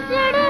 चढ़े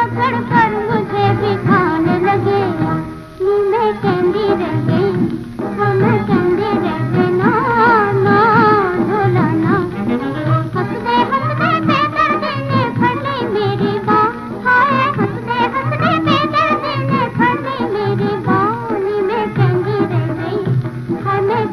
पकड़ कर मुझे भी खाने लगे। मैं कहती रह गई मैं कहती रह गई ना ना, भोला हँसते हँसते पे दर्द ने फटी मेरी बाँ हाय, हँसते हँसते पे दर्द ने फटी मेरी बाँ मैं कहती रह गई हाय मैं